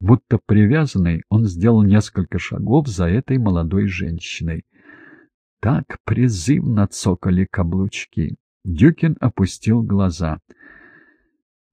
Будто привязанный, он сделал несколько шагов за этой молодой женщиной. Так призывно цокали каблучки. Дюкин опустил глаза.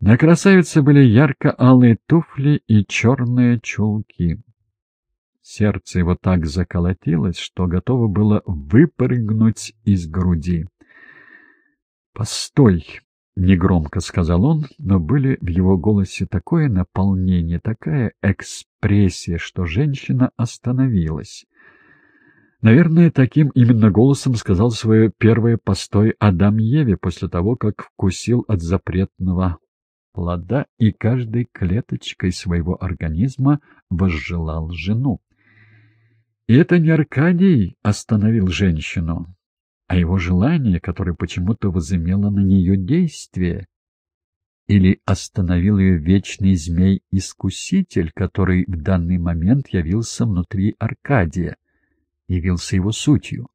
На красавице были ярко-алые туфли и черные чулки. Сердце его так заколотилось, что готово было выпрыгнуть из груди. «Постой!» — негромко сказал он, но были в его голосе такое наполнение, такая экспрессия, что женщина остановилась. Наверное, таким именно голосом сказал свое первое постой Адам Еве после того, как вкусил от запретного плода и каждой клеточкой своего организма возжелал жену. И это не Аркадий остановил женщину, а его желание, которое почему-то возымело на нее действие. Или остановил ее вечный змей-искуситель, который в данный момент явился внутри Аркадия, явился его сутью.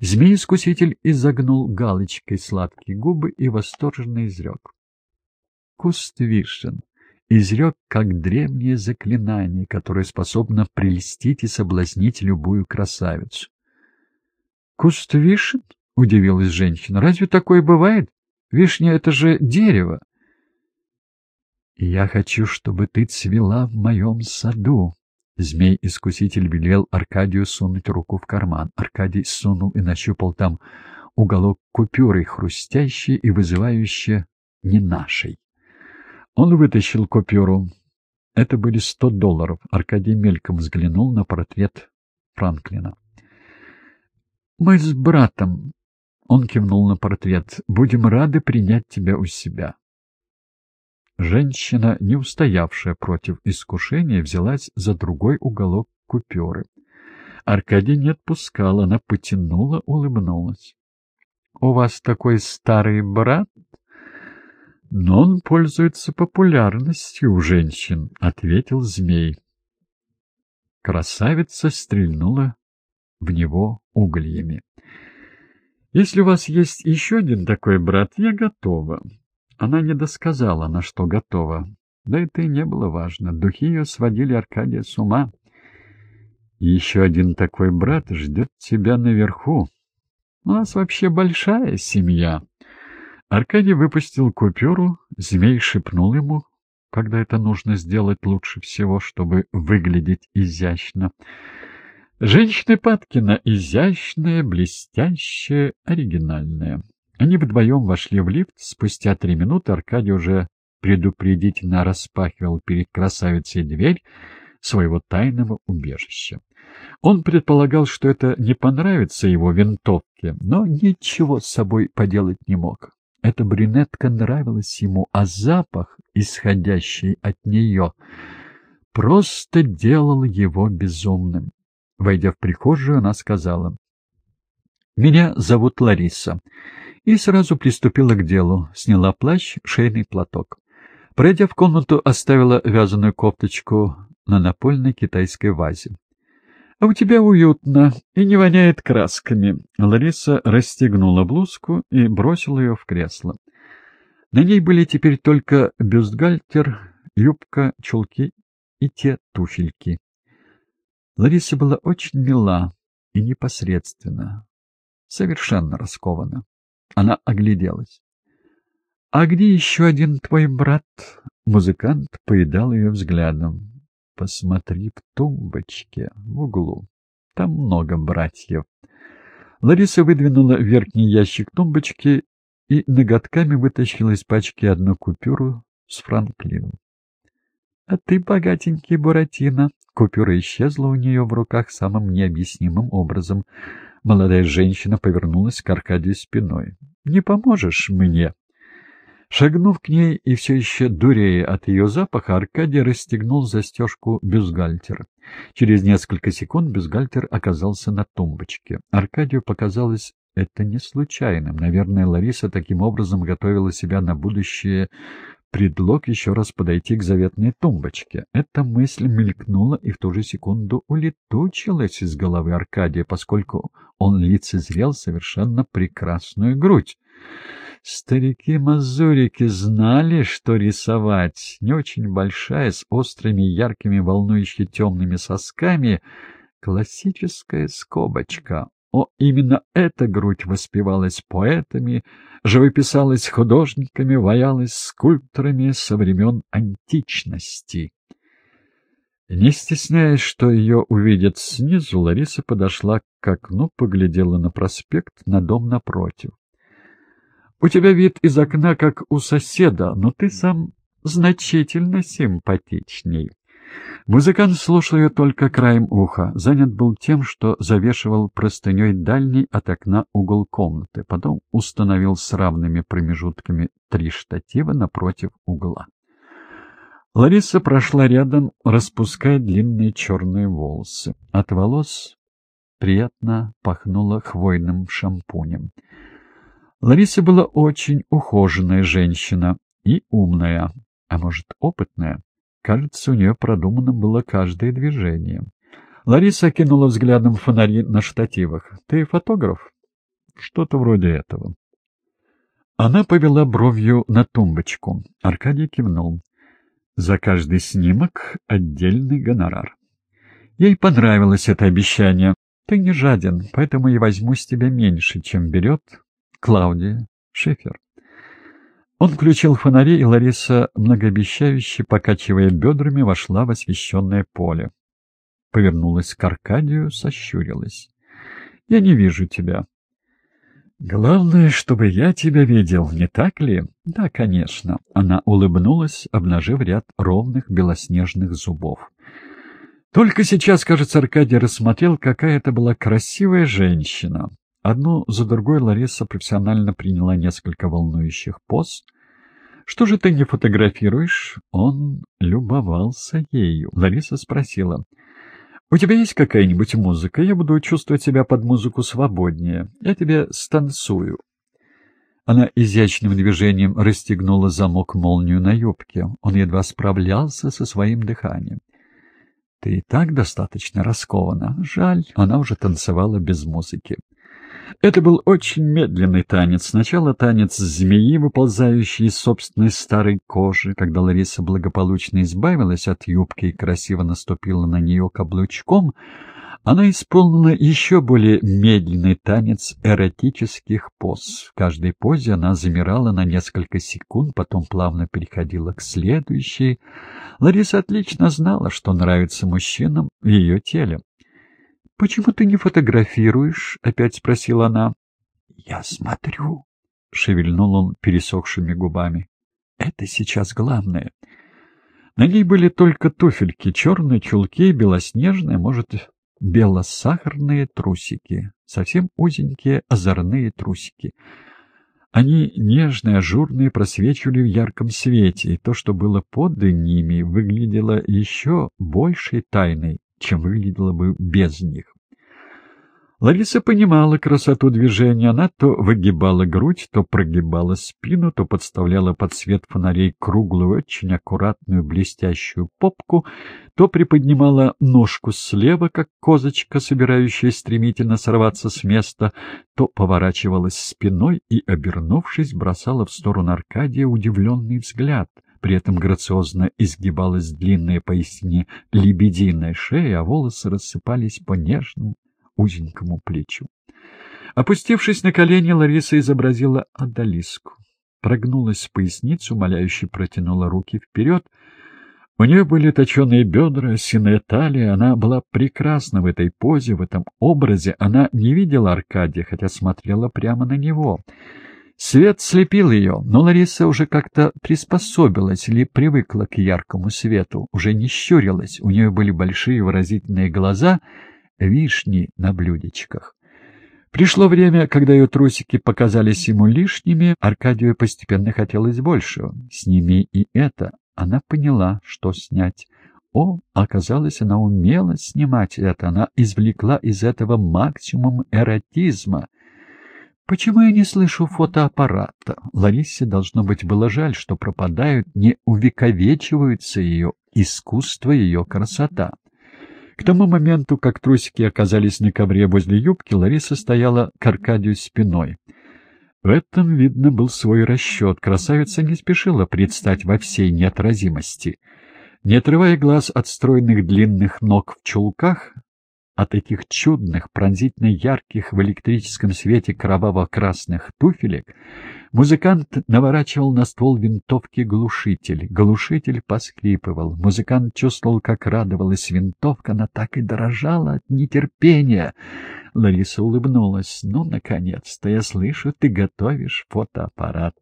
Змей-искуситель изогнул галочкой сладкие губы и восторженно изрек. Куст вишен изрек как древнее заклинание, которое способно прельстить и соблазнить любую красавицу. «Куст вишен?» — удивилась женщина. «Разве такое бывает? Вишня — это же дерево!» «Я хочу, чтобы ты цвела в моем саду!» Змей-искуситель велел Аркадию сунуть руку в карман. Аркадий сунул и нащупал там уголок купюры, хрустящей и вызывающей не нашей. Он вытащил купюру. Это были сто долларов. Аркадий мельком взглянул на портрет Франклина. «Мы с братом», — он кивнул на портрет, — «будем рады принять тебя у себя». Женщина, не устоявшая против искушения, взялась за другой уголок купюры. Аркадий не отпускал, она потянула, улыбнулась. — У вас такой старый брат? — Но он пользуется популярностью у женщин, — ответил змей. Красавица стрельнула в него угольями. — Если у вас есть еще один такой брат, я готова. Она не досказала, на что готова. Да это и не было важно. Духи ее сводили Аркадия с ума. еще один такой брат ждет тебя наверху. У нас вообще большая семья. Аркадий выпустил купюру, змей шепнул ему, когда это нужно сделать лучше всего, чтобы выглядеть изящно. Женщина Паткина изящная, блестящая, оригинальная. Они вдвоем вошли в лифт. Спустя три минуты Аркадий уже предупредительно распахивал перед красавицей дверь своего тайного убежища. Он предполагал, что это не понравится его винтовке, но ничего с собой поделать не мог. Эта брюнетка нравилась ему, а запах, исходящий от нее, просто делал его безумным. Войдя в прихожую, она сказала, «Меня зовут Лариса и сразу приступила к делу, сняла плащ, шейный платок. Пройдя в комнату, оставила вязаную кофточку на напольной китайской вазе. — А у тебя уютно и не воняет красками. Лариса расстегнула блузку и бросила ее в кресло. На ней были теперь только бюстгальтер, юбка, чулки и те туфельки. Лариса была очень мила и непосредственна, совершенно раскована. Она огляделась. — А где еще один твой брат? Музыкант поедал ее взглядом. — Посмотри в тумбочке в углу. Там много братьев. Лариса выдвинула верхний ящик тумбочки и ноготками вытащила из пачки одну купюру с Франклином. — А ты богатенький Буратино. Купюра исчезла у нее в руках самым необъяснимым образом. Молодая женщина повернулась к Аркадию спиной. «Не поможешь мне?» Шагнув к ней и все еще дурея от ее запаха, Аркадий расстегнул застежку бюстгальтера. Через несколько секунд бюстгальтер оказался на тумбочке. Аркадию показалось это не случайным. Наверное, Лариса таким образом готовила себя на будущее предлог еще раз подойти к заветной тумбочке. Эта мысль мелькнула и в ту же секунду улетучилась из головы Аркадия, поскольку он лицезрел совершенно прекрасную грудь. Старики-мазурики знали, что рисовать. Не очень большая, с острыми, яркими, волнующе темными сосками. Классическая скобочка. О, именно эта грудь воспевалась поэтами, живописалась художниками, ваялась скульпторами со времен античности. Не стесняясь, что ее увидят снизу, Лариса подошла к окну, поглядела на проспект, на дом напротив. У тебя вид из окна, как у соседа, но ты сам значительно симпатичней. Музыкант слушал ее только краем уха, занят был тем, что завешивал простыней дальний от окна угол комнаты, потом установил с равными промежутками три штатива напротив угла. Лариса прошла рядом, распуская длинные черные волосы. От волос приятно пахнуло хвойным шампунем. Лариса была очень ухоженная женщина и умная, а может, опытная. Кажется, у нее продумано было каждое движение. Лариса кинула взглядом фонари на штативах. «Ты фотограф?» «Что-то вроде этого». Она повела бровью на тумбочку. Аркадий кивнул. «За каждый снимок отдельный гонорар». Ей понравилось это обещание. «Ты не жаден, поэтому я возьму с тебя меньше, чем берет Клаудия Шифер. Он включил фонари, и Лариса, многообещающе покачивая бедрами, вошла в освещенное поле. Повернулась к Аркадию, сощурилась. — Я не вижу тебя. — Главное, чтобы я тебя видел, не так ли? — Да, конечно. Она улыбнулась, обнажив ряд ровных белоснежных зубов. Только сейчас, кажется, Аркадий рассмотрел, какая это была красивая женщина. Одну за другой Лариса профессионально приняла несколько волнующих поз. «Что же ты не фотографируешь?» Он любовался ею. Лариса спросила. «У тебя есть какая-нибудь музыка? Я буду чувствовать себя под музыку свободнее. Я тебе станцую». Она изящным движением расстегнула замок молнию на юбке. Он едва справлялся со своим дыханием. «Ты и так достаточно раскована. Жаль, она уже танцевала без музыки». Это был очень медленный танец. Сначала танец змеи, выползающей из собственной старой кожи. Когда Лариса благополучно избавилась от юбки и красиво наступила на нее каблучком, она исполнила еще более медленный танец эротических поз. В каждой позе она замирала на несколько секунд, потом плавно переходила к следующей. Лариса отлично знала, что нравится мужчинам в ее теле. «Почему ты не фотографируешь?» — опять спросила она. «Я смотрю», — шевельнул он пересохшими губами. «Это сейчас главное». На ней были только туфельки, черные чулки белоснежные, может, белосахарные трусики, совсем узенькие озорные трусики. Они нежные, ажурные, просвечивали в ярком свете, и то, что было под ними, выглядело еще большей тайной, чем выглядело бы без них. Лариса понимала красоту движения. Она то выгибала грудь, то прогибала спину, то подставляла под свет фонарей круглую, очень аккуратную блестящую попку, то приподнимала ножку слева, как козочка, собирающая стремительно сорваться с места, то поворачивалась спиной и, обернувшись, бросала в сторону Аркадия удивленный взгляд. При этом грациозно изгибалась длинная поистине лебединая шея, а волосы рассыпались по нежным, узенькому плечу. Опустившись на колени, Лариса изобразила Адалиску. Прогнулась в поясницу, умоляюще протянула руки вперед. У нее были точеные бедра, синая талия. Она была прекрасна в этой позе, в этом образе. Она не видела Аркадия, хотя смотрела прямо на него. Свет слепил ее, но Лариса уже как-то приспособилась или привыкла к яркому свету, уже не щурилась. У нее были большие выразительные глаза — вишни на блюдечках. Пришло время, когда ее трусики показались ему лишними, Аркадию постепенно хотелось большего. Сними и это. Она поняла, что снять. О, оказалось, она умела снимать это. Она извлекла из этого максимум эротизма. Почему я не слышу фотоаппарата? Ларисе, должно быть, было жаль, что пропадают, не увековечиваются ее искусство, ее красота. К тому моменту, как трусики оказались на ковре возле юбки, Лариса стояла к Аркадию спиной. В этом, видно, был свой расчет. Красавица не спешила предстать во всей неотразимости. Не отрывая глаз от стройных длинных ног в чулках, от этих чудных, пронзительно ярких в электрическом свете кроваво-красных туфелек, музыкант наворачивал на ствол винтовки глушитель. Глушитель поскрипывал. Музыкант чувствовал, как радовалась винтовка, она так и дрожала от нетерпения. Лариса улыбнулась. «Ну, наконец-то, я слышу, ты готовишь фотоаппарат».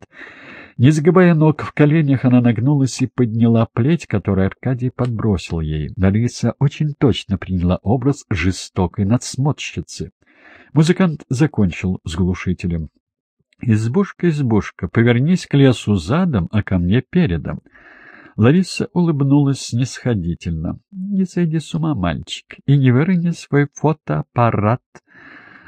Не сгибая ног в коленях, она нагнулась и подняла плеть, которую Аркадий подбросил ей. Лариса очень точно приняла образ жестокой надсмотрщицы. Музыкант закончил с глушителем. «Избушка, избушка, повернись к лесу задом, а ко мне передом». Лариса улыбнулась снисходительно. «Не сойди с ума, мальчик, и не вырони свой фотоаппарат».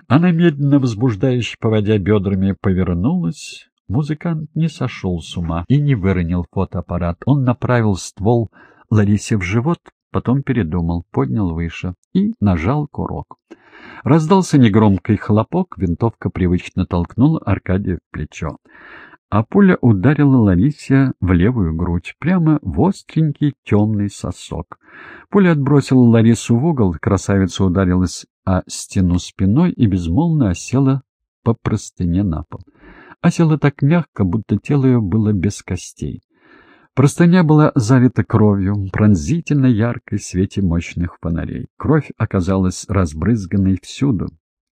Она, медленно возбуждающе поводя бедрами, повернулась. Музыкант не сошел с ума и не выронил фотоаппарат. Он направил ствол Ларисе в живот, потом передумал, поднял выше и нажал курок. Раздался негромкий хлопок, винтовка привычно толкнула Аркадия в плечо а пуля ударила Ларисе в левую грудь, прямо в остренький темный сосок. Пуля отбросила Ларису в угол, красавица ударилась о стену спиной и безмолвно осела по простыне на пол. Осела так мягко, будто тело ее было без костей. Простыня была залита кровью, пронзительно яркой в свете мощных фонарей. Кровь оказалась разбрызганной всюду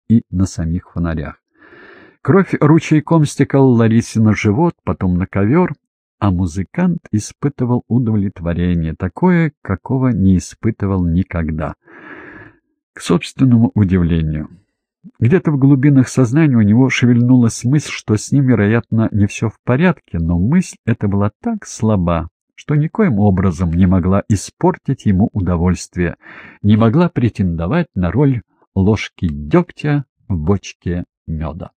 и на самих фонарях. Кровь ручейком стекала Ларисе на живот, потом на ковер, а музыкант испытывал удовлетворение, такое, какого не испытывал никогда. К собственному удивлению. Где-то в глубинах сознания у него шевельнулась мысль, что с ним, вероятно, не все в порядке, но мысль эта была так слаба, что никоим образом не могла испортить ему удовольствие, не могла претендовать на роль ложки дегтя в бочке меда.